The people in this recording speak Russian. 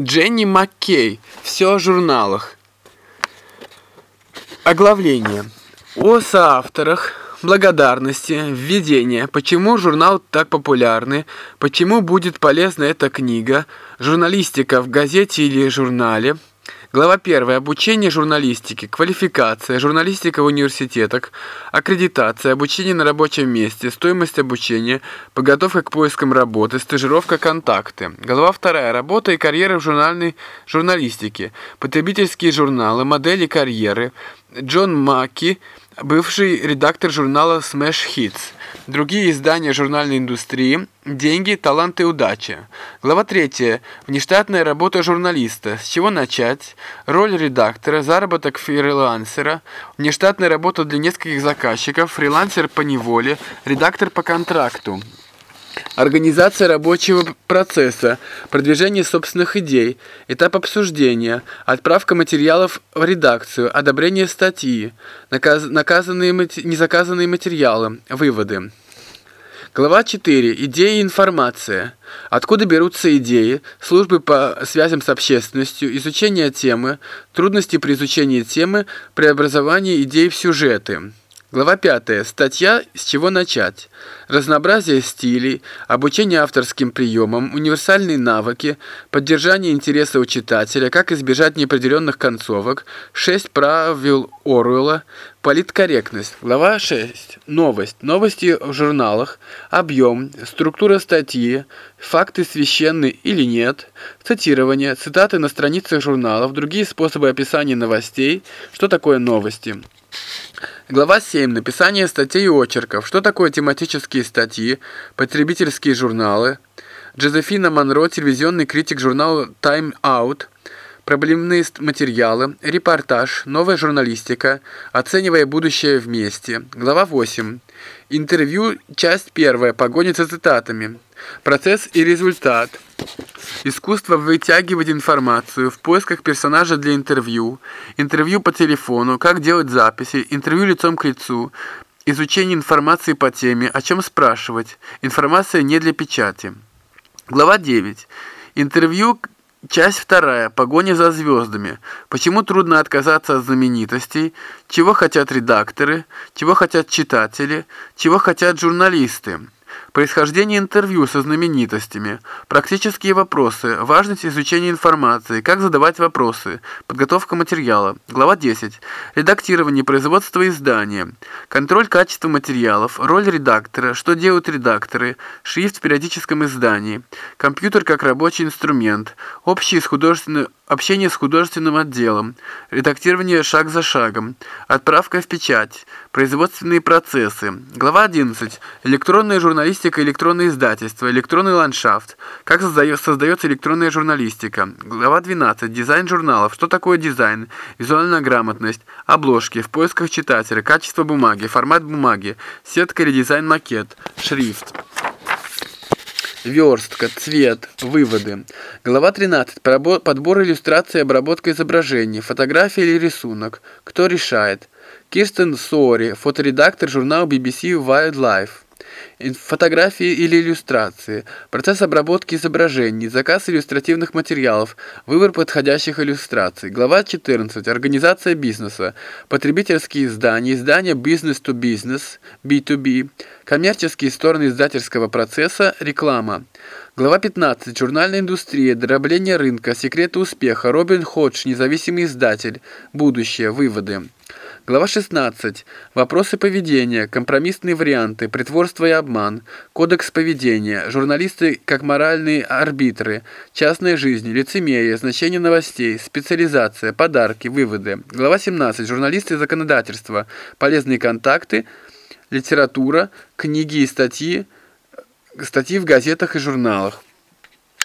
Дженни Маккей. Все о журналах. Оглавление. О соавторах. Благодарности, введение, почему журнал так популярный, почему будет полезна эта книга, журналистика в газете или журнале, Глава 1. Обучение журналистике, квалификация, журналистика в университетах, аккредитация, обучение на рабочем месте, стоимость обучения, подготовка к поискам работы, стажировка, контакты. Глава 2. Работа и карьера в журнальной журналистике, потребительские журналы, модели карьеры. Джон Маки, бывший редактор журнала Smash Hits. Другие издания журнальной индустрии. Деньги, талант и удача. Глава 3. Внештатная работа журналиста. С чего начать? Роль редактора, заработок фрилансера, внештатная работа для нескольких заказчиков, фрилансер по неволе, редактор по контракту. Организация рабочего процесса, продвижение собственных идей, этап обсуждения, отправка материалов в редакцию, одобрение статьи, наказ, наказанные, незаказанные материалы, выводы. Глава 4. Идеи и информация. Откуда берутся идеи, службы по связям с общественностью, изучение темы, трудности при изучении темы, преобразование идей в сюжеты. Глава 5. Статья «С чего начать?» Разнообразие стилей, обучение авторским приемам, универсальные навыки, поддержание интереса у читателя, как избежать неопределенных концовок, 6 правил Оруэлла, политкорректность. Глава 6. Новость. Новости в журналах, объем, структура статьи, факты священны или нет, цитирование, цитаты на страницах журналов, другие способы описания новостей, что такое новости. Глава 7. Написание статей и очерков. Что такое тематические статьи, потребительские журналы. Джозефина Монро, телевизионный критик журнала Time Out. Проблемные материалы, репортаж, новая журналистика, оценивая будущее вместе. Глава 8. Интервью, часть 1. Погоня за цитатами. Процесс и результат. Искусство вытягивать информацию в поисках персонажа для интервью, интервью по телефону, как делать записи, интервью лицом к лицу, изучение информации по теме, о чем спрашивать, информация не для печати. Глава 9. Интервью, часть 2. Погоня за звездами. Почему трудно отказаться от знаменитостей, чего хотят редакторы, чего хотят читатели, чего хотят журналисты. Происхождение интервью со знаменитостями, практические вопросы, важность изучения информации, как задавать вопросы, подготовка материала. Глава 10. Редактирование производства издания, контроль качества материалов, роль редактора, что делают редакторы, шрифт в периодическом издании, компьютер как рабочий инструмент, общие с художественным Общение с художественным отделом, редактирование шаг за шагом, отправка в печать, производственные процессы. Глава 11. Электронная журналистика, электронное издательство, электронный ландшафт. Как создается электронная журналистика. Глава 12. Дизайн журналов. Что такое дизайн? Визуальная грамотность. Обложки. В поисках читателя. Качество бумаги. Формат бумаги. Сетка или дизайн-макет. Шрифт верстка, цвет, выводы. Глава 13. Подбор иллюстрации, обработка изображений, фотография или рисунок. Кто решает? Кирстен Сори, фоторедактор журнала BBC Wildlife. Фотографии или иллюстрации, процесс обработки изображений, заказ иллюстративных материалов, выбор подходящих иллюстраций. Глава 14. Организация бизнеса, потребительские издания, издания business, B2B, коммерческие стороны издательского процесса, реклама. Глава 15. Журнальная индустрия, дробление рынка, секреты успеха, Робин Ходж, независимый издатель, будущее, выводы. Глава 16. Вопросы поведения, компромиссные варианты, притворство и обман, кодекс поведения, журналисты как моральные арбитры, частная жизнь, лицемерие, значение новостей, специализация, подарки, выводы. Глава 17. Журналисты и законодательство, полезные контакты, литература, книги и статьи, статьи в газетах и журналах.